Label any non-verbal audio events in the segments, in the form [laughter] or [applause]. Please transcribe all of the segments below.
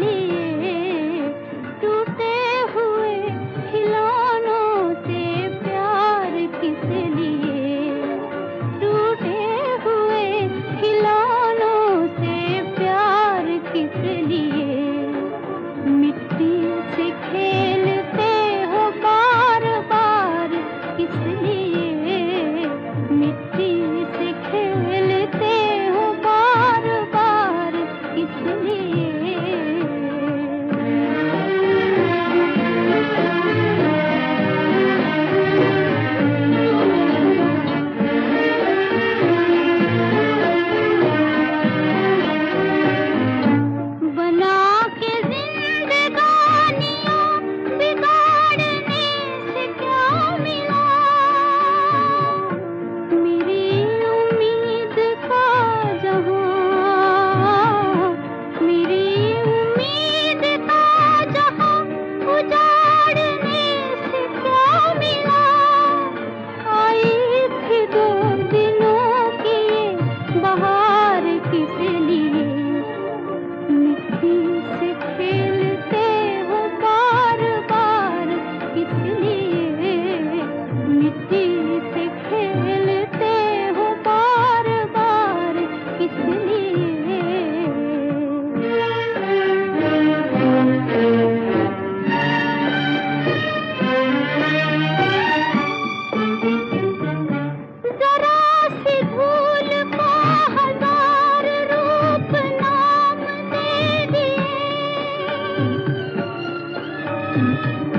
मिली see. [laughs] जरा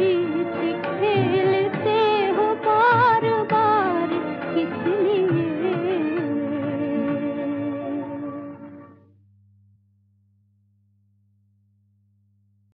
see